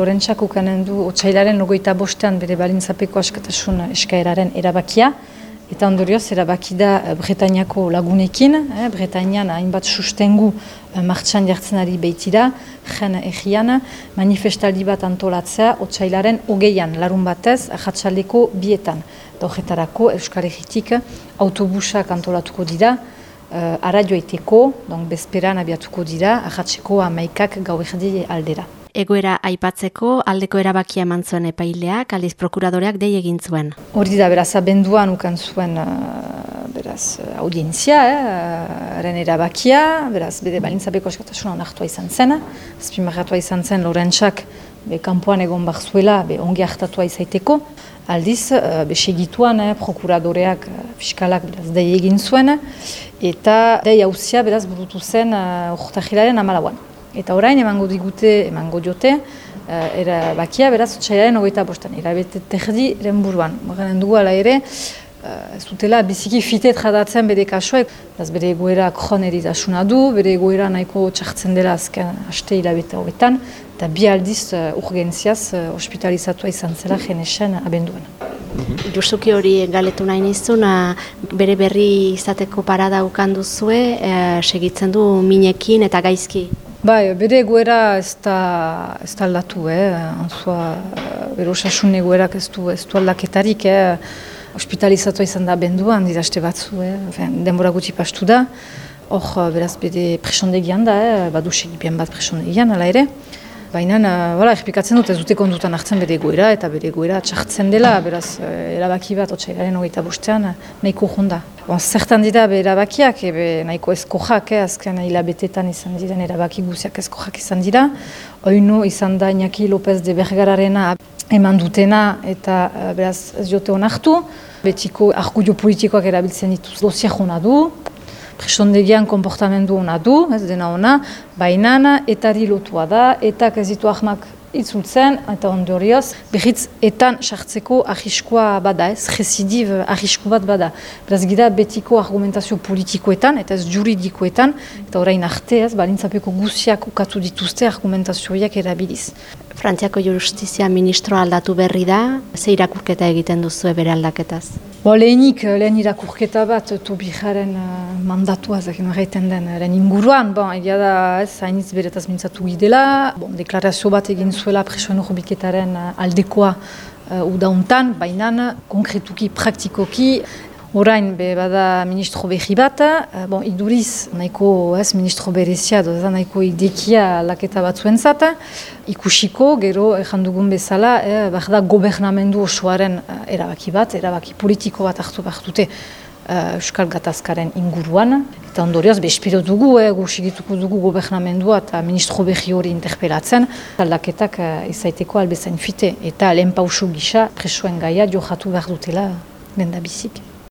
Lorentxak ukanen du otxailaren logoita bostean bere balintzapeko askatasun eskaeraren erabakia. Eta ondorioz, erabaki da eh, Bretainiako lagunekin, eh, Bretainian hainbat sustengu eh, martxan jartzen ari behitira, jen egian, manifestaldi bat antolatzea, otxailaren hogeian, larun batez, ahatsaleko bietan. Dogetarako Euskal Egitik autobusak antolatuko dira, uh, ara joaiteko, bezperan abiatuko dira, ahatseko amaikak gau erdi aldera. Egoera aipatzeko aldeko erabakia eman zuen epaileak, aldiz prokuradoreak dei egin zuen. Hori da, beraz, abenduan ukan zuen uh, beraz, audientzia, eh, erabakia, beraz, bede balintzabeko eskatasuna onartua izan zen, azpimarratua izan zen Lorentxak be kanpoan egon bar zuela, be ongi hartatua izaiteko, aldiz, uh, be segituan, eh, prokuradoreak, uh, fiskalak, beraz, dei egin zuen, eta dei hauzia, beraz, burutu zen uh, urtahilaren amalauan. Eta orain emango digute, emango diote, uh, era bakia beraz otxailaren ogeita bostan, irabete terdi eren buruan. Morganen dugu ala ere, uh, ez dutela biziki fite tradatzen bere kasoek, ez bere egoera kron erizasuna du, bere egoera nahiko txartzen dela azken haste hilabete hogetan, eta bi aldiz uh, urgentziaz uh, hospitalizatua izan zela jenesen abenduan. Mhm. Justuki hori galetu nahi nizun, bere berri izateko parada ukandu zue, segitzen du minekin eta gaizki. Bai, bere egoera ez da, ez da aldatu, eh? Anzua, bere osasun egoerak ez du, ez du aldaketarik, eh? Hospitalizatu izan da benduan, didaste batzu, eh? denbora gutxi pastu da. Hor, beraz, bere presondegian da, eh? badu segipien bat presondegian, ala ere. Baina, uh, errepikatzen dut ez dute kondutan hartzen bere egoera eta bere egoera txartzen dela, beraz, uh, erabaki bat, otxailaren hogeita bostean, nahiko jonda. Bon, zertan dira be erabakiak, ebe nahiko ezkojak, eh, azken hilabetetan izan diren erabaki guziak ezkojak izan dira. Oinu izan da Iñaki López de Bergararena eman dutena eta uh, beraz ez jote honartu. Betiko argudio politikoak erabiltzen dituz dosia jona du, presondegian komportamendu hona du, ez dena ona, bainana etari lotua da, eta ez ditu ahmak itzultzen, eta ondorioz, behitz etan sartzeko ahiskoa bada, ez, residib ahisko bat bada. Beraz gira betiko argumentazio politikoetan, eta ez juridikoetan, eta orain arte, ez, balintzapeko guziak ukatu dituzte argumentazioiak erabiliz. Frantziako Justizia Ministro aldatu berri da, ze irakurketa egiten duzu bere aldaketaz? Bo, lehenik, lehen irakurketa bat, tobi jaren uh, mandatua, zaken horreiten den, lehen inguruan, bon, egia da, ez, hainitz beretaz mintzatu gidela, bon, deklarazio bat egin zuela presoen urbiketaren aldekoa uh, udauntan, baina konkretuki, praktikoki, Orain, be, bada ministro behi bat, uh, bon, iduriz, nahiko, ez, ministro berezia, doza, nahiko idekia laketa bat zuen zata, ikusiko, gero, ezan dugun bezala, eh, bada gobernamendu osoaren uh, erabaki bat, erabaki politiko bat hartu bat dute uh, Euskal Gatazkaren inguruan, eta ondorioz, be, espero dugu, eh, gusigituko dugu gobernamendua eta ministro behi hori interpelatzen, aldaketak uh, izaiteko albezain fite, eta lehen pausu gisa, presoen gaia, johatu behar dutela, lehen da bizik.